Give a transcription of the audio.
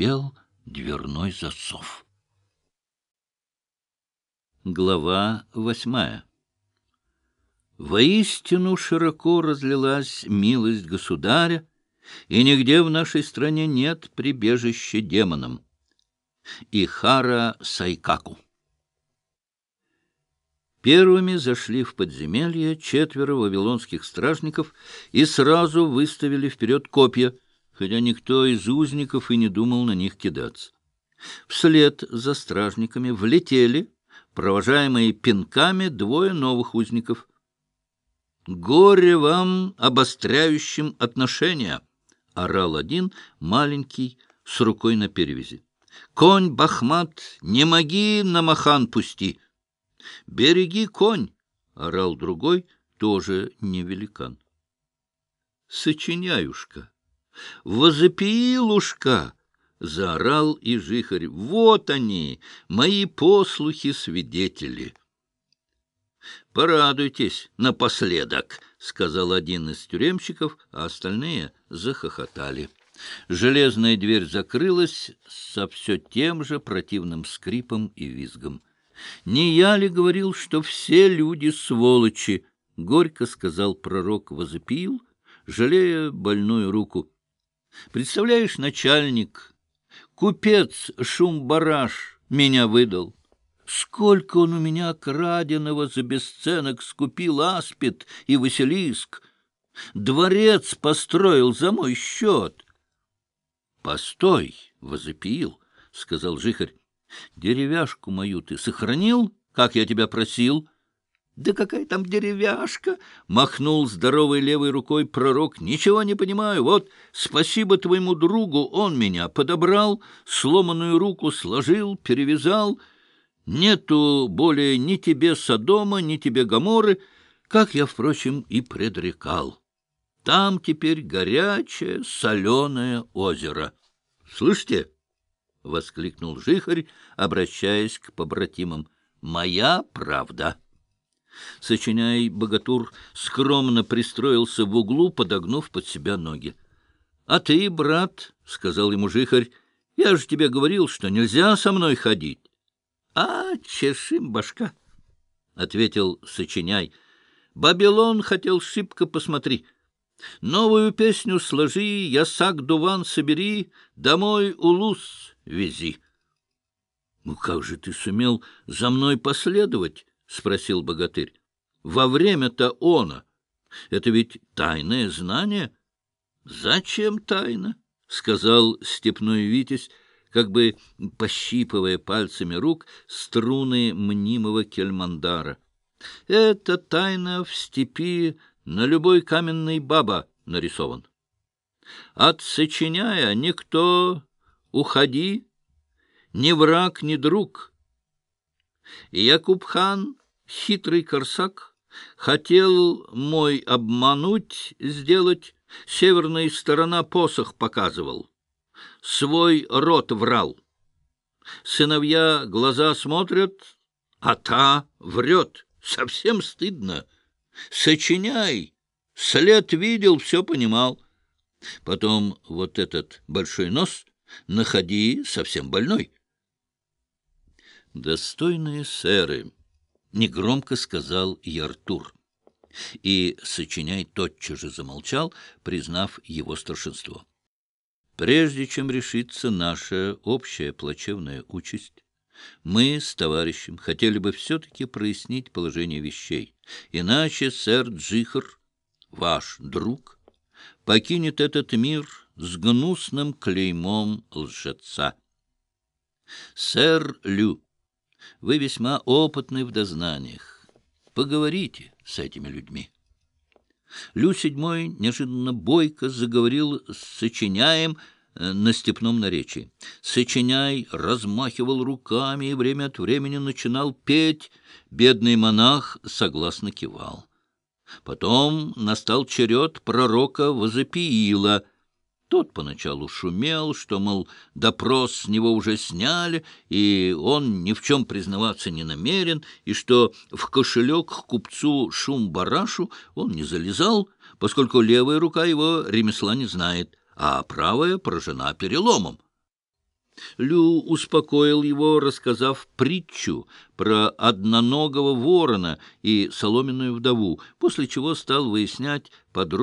заскрипел дверной засов. Глава восьмая Воистину широко разлилась милость государя, и нигде в нашей стране нет прибежища демонам. Ихара Сайкаку Первыми зашли в подземелье четверо вавилонских стражников и сразу выставили вперед копья, хотя никто из узников и не думал на них кидаться. Вслед за стражниками влетели, провожаемые пинками, двое новых узников. «Горе вам, обостряющим отношения!» — орал один, маленький, с рукой на перевязи. «Конь, Бахмат, не моги на махан пусти!» «Береги конь!» — орал другой, тоже не великан. «Сочиняюшка! Возопиилушка!» — заорал жихарь. «Вот они, мои послухи-свидетели!» «Порадуйтесь напоследок!» — сказал один из тюремщиков, а остальные захохотали. Железная дверь закрылась со все тем же противным скрипом и визгом. Не я ли говорил, что все люди сволочи? — горько сказал пророк Возопил, жалея больную руку. — Представляешь, начальник, купец Шумбараш меня выдал. Сколько он у меня краденого за бесценок скупил аспид и Василиск! Дворец построил за мой счет. — Постой, — возопил, — сказал жихарь. Деревяшку мою ты сохранил, как я тебя просил? Да какая там деревяшка? Махнул здоровой левой рукой пророк. Ничего не понимаю. Вот спасибо твоему другу, он меня подобрал, сломанную руку сложил, перевязал. Нету более ни тебе Содома, ни тебе Гаморы, как я, впрочем, и предрекал. Там теперь горячее соленое озеро. Слышите? — воскликнул жихарь, обращаясь к побратимам. — Моя правда. Сочиняй, богатур скромно пристроился в углу, подогнув под себя ноги. — А ты, брат, — сказал ему жихарь, — я же тебе говорил, что нельзя со мной ходить. — А, чешим башка, — ответил Сочиняй. — Бабилон хотел шибко посмотри. Новую песню сложи, ясак дуван собери, домой улус вези. — Ну как же ты сумел за мной последовать? — спросил богатырь. — Во время-то она. Это ведь тайное знание. — Зачем тайна? — сказал степной Витязь, как бы пощипывая пальцами рук струны мнимого кельмандара. — Это тайна в степи на любой каменной баба нарисован. Отсочиняя, никто уходи, ни враг, ни друг. Якуб-хан, хитрый корсак, хотел мой обмануть, сделать, северная сторона посох показывал, свой рот врал. Сыновья глаза смотрят, а та врет, совсем стыдно. Сочиняй, след видел, все понимал. Потом вот этот большой нос находи совсем больной. «Достойные сэры», — негромко сказал Яртур. И сочиняй тотчас же замолчал, признав его старшинство. «Прежде чем решиться наша общая плачевная участь, мы с товарищем хотели бы все-таки прояснить положение вещей. Иначе сэр Джихар, ваш друг, покинет этот мир с гнусным клеймом лжеца. Сэр Лю, вы весьма опытны в дознаниях. Поговорите с этими людьми. Лю седьмой неожиданно бойко заговорил с сочиняем э, на степном наречии. Сочиняй размахивал руками и время от времени начинал петь. Бедный монах согласно кивал. Потом настал черед пророка Возопиила — тот поначалу шумел, что, мол, допрос с него уже сняли, и он ни в чем признаваться не намерен, и что в кошелек к купцу Шум-Барашу он не залезал, поскольку левая рука его ремесла не знает, а правая поражена переломом. Лю успокоил его, рассказав притчу про одноногого ворона и соломенную вдову, после чего стал выяснять подробно,